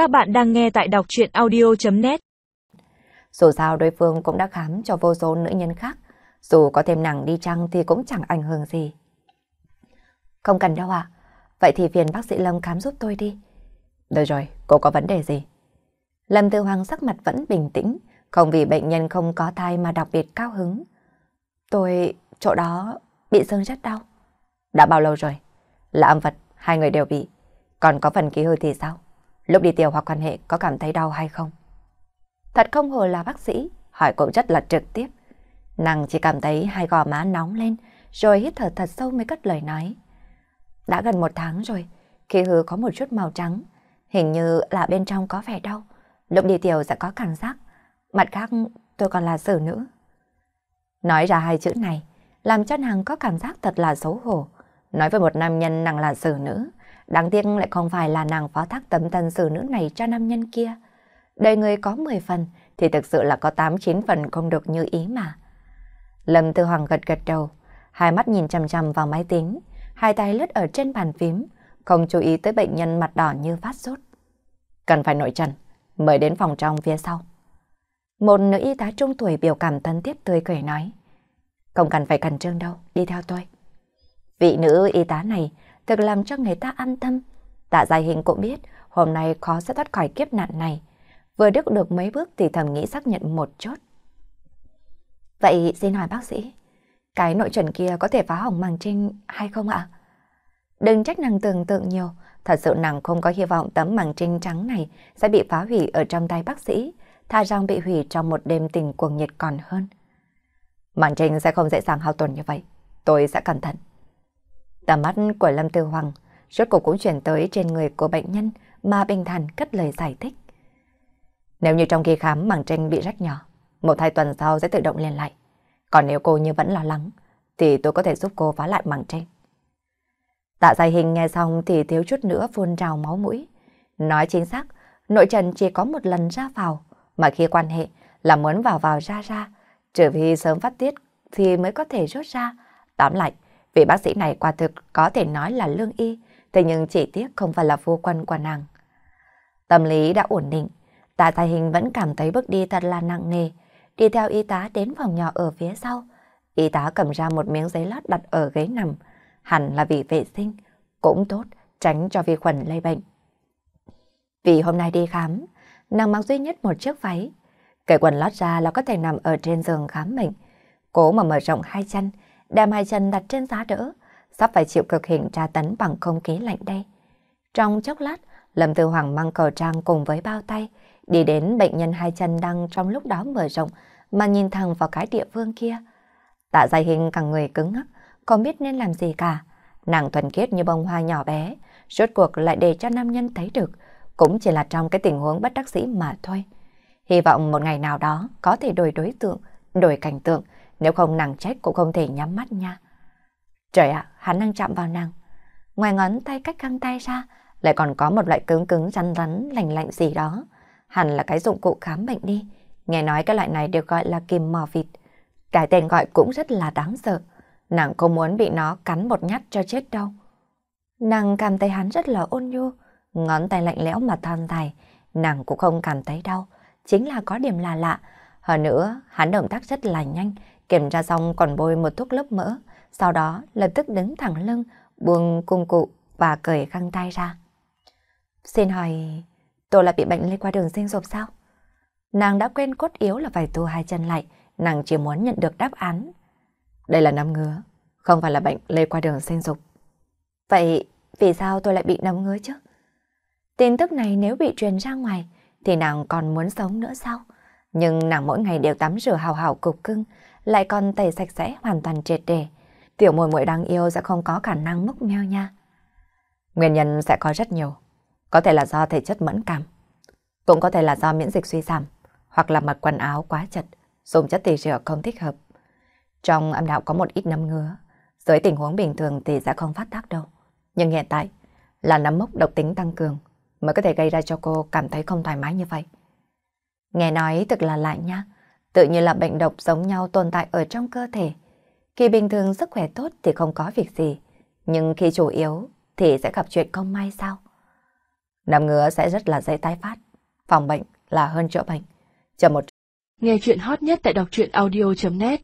Các bạn đang nghe tại đọc chuyện audio.net Dù sao đối phương cũng đã khám cho vô số nữ nhân khác, dù có thêm nàng đi chăng thì cũng chẳng ảnh hưởng gì. Không cần đâu ạ, vậy thì phiền bác sĩ Lâm khám giúp tôi đi. Được rồi, cô có vấn đề gì? Lâm Tư Hoàng sắc mặt vẫn bình tĩnh, không vì bệnh nhân không có thai mà đặc biệt cao hứng. Tôi, chỗ đó, bị sưng rất đau. Đã bao lâu rồi? Là âm vật, hai người đều bị. Còn có phần ký hư thì sao? Lúc đi tiểu hoặc quan hệ có cảm thấy đau hay không? Thật không hồ là bác sĩ, hỏi cũng rất là trực tiếp. Nàng chỉ cảm thấy hai gò má nóng lên, rồi hít thở thật sâu mới cất lời nói. Đã gần một tháng rồi, khi hư có một chút màu trắng, hình như là bên trong có vẻ đau. Lúc đi tiểu sẽ có cảm giác. Mặt khác, tôi còn là xử nữ. Nói ra hai chữ này, làm cho nàng có cảm giác thật là xấu hổ. Nói với một nam nhân nàng là xử nữ, đáng tiếc lại không phải là nàng phó thác tấm thân xử nữ này cho nam nhân kia. Đời người có 10 phần, thì thực sự là có 8-9 phần không được như ý mà. Lâm Tư Hoàng gật gật đầu, hai mắt nhìn chằm chằm vào máy tính, hai tay lướt ở trên bàn phím, không chú ý tới bệnh nhân mặt đỏ như phát sốt. Cần phải nội trần, mời đến phòng trong phía sau. Một nữ y tá trung tuổi biểu cảm thân thiết tươi cười nói. Không cần phải cần trương đâu, đi theo tôi. Vị nữ y tá này thực làm cho người ta an tâm. Tạ giai hình cũng biết hôm nay khó sẽ thoát khỏi kiếp nạn này. Vừa đứt được mấy bước thì thầm nghĩ xác nhận một chút. Vậy xin hỏi bác sĩ, cái nội chuẩn kia có thể phá hỏng màng trinh hay không ạ? Đừng trách nàng tưởng tượng nhiều, thật sự nàng không có hy vọng tấm màng trinh trắng này sẽ bị phá hủy ở trong tay bác sĩ, tha rằng bị hủy trong một đêm tình cuồng nhiệt còn hơn. Màng trinh sẽ không dễ dàng hao tổn như vậy, tôi sẽ cẩn thận. Tầm mắt của Lâm Tư Hoàng rốt cuộc cũng chuyển tới trên người của bệnh nhân mà bình thản cất lời giải thích. Nếu như trong khi khám màng tranh bị rách nhỏ, một hai tuần sau sẽ tự động liền lại. Còn nếu cô như vẫn lo lắng, thì tôi có thể giúp cô phá lại màng tranh. Tạ dài hình nghe xong thì thiếu chút nữa phun trào máu mũi. Nói chính xác, nội trần chỉ có một lần ra vào, mà khi quan hệ là muốn vào vào ra ra, trừ vì sớm phát tiết thì mới có thể rút ra. Tóm lại, vị bác sĩ này quả thực có thể nói là lương y, thế nhưng chỉ tiếc không phải là phu quân của nàng. Tâm lý đã ổn định, tạ tài hình vẫn cảm thấy bước đi thật là nặng nề, đi theo y tá đến phòng nhỏ ở phía sau. Y tá cầm ra một miếng giấy lót đặt ở ghế nằm, hẳn là vì vệ sinh, cũng tốt, tránh cho vi khuẩn lây bệnh. Vì hôm nay đi khám, nàng mặc duy nhất một chiếc váy. Cởi quần lót ra là có thể nằm ở trên giường khám bệnh. Cố mà mở rộng hai chân, đem hai chân đặt trên giá đỡ, sắp phải chịu cực hình tra tấn bằng không khí lạnh đây. Trong chốc lát, Lâm Tư Hoàng mang cờ trang cùng với bao tay, đi đến bệnh nhân hai chân đang trong lúc đó mở rộng mà nhìn thẳng vào cái địa phương kia. Tạ dài hình càng người cứng ngắc, không biết nên làm gì cả. Nàng thuần khiết như bông hoa nhỏ bé, rốt cuộc lại để cho nam nhân thấy được, cũng chỉ là trong cái tình huống bất đắc dĩ mà thôi. Hy vọng một ngày nào đó có thể đổi đối tượng, đổi cảnh tượng, nếu không nàng trách cũng không thể nhắm mắt nha. Trời ạ, hắn đang chạm vào nàng. Ngoài ngón tay cách găng tay ra, lại còn có một loại cứng cứng rắn rắn lạnh lạnh gì đó. Hẳn là cái dụng cụ khám bệnh đi. Nghe nói cái loại này được gọi là kìm mò vịt. Cái tên gọi cũng rất là đáng sợ. Nàng không muốn bị nó cắn một nhát cho chết đâu. Nàng cảm thấy hắn rất là ôn nhu, ngón tay lạnh lẽo mà thon dài, nàng cũng không cảm thấy đau, chính là có điểm là lạ. Hơn nữa, hắn động tác rất là nhanh, kiểm tra xong còn bôi một thuốc lớp mỡ, sau đó lập tức đứng thẳng lưng, buông cung cụ và cởi khăn tay ra. Xin hỏi, tôi là bị bệnh lây qua đường sinh dục sao? Nàng đã quên cốt yếu là phải tu hai chân lại, nàng chỉ muốn nhận được đáp án. Đây là nấm ngứa, không phải là bệnh lây qua đường sinh dục. Vậy vì sao tôi lại bị nấm ngứa chứ? Tin tức này nếu bị truyền ra ngoài thì nàng còn muốn sống nữa sao? Nhưng nàng mỗi ngày đều tắm rửa hào hào cục cưng, lại còn tẩy sạch sẽ hoàn toàn triệt để. Tiểu mùi muội đáng yêu sẽ không có khả năng mốc meo nha. Nguyên nhân sẽ có rất nhiều. Có thể là do thể chất mẫn cảm, cũng có thể là do miễn dịch suy giảm, hoặc là mặc quần áo quá chật, dùng chất tẩy rửa không thích hợp. Trong âm đạo có một ít nấm ngứa, dưới tình huống bình thường thì sẽ không phát tác đâu. Nhưng hiện tại là nấm mốc độc tính tăng cường mới có thể gây ra cho cô cảm thấy không thoải mái như vậy. Nghe nói thực là lạ nhá. tự như là bệnh độc giống nhau tồn tại ở trong cơ thể. Khi bình thường sức khỏe tốt thì không có việc gì, nhưng khi chủ yếu thì sẽ gặp chuyện không may sao? Nằm ngứa sẽ rất là dễ tái phát. Phòng bệnh là hơn chữa bệnh. Chờ một Nghe chuyện hot nhất tại đọc truyện audio.net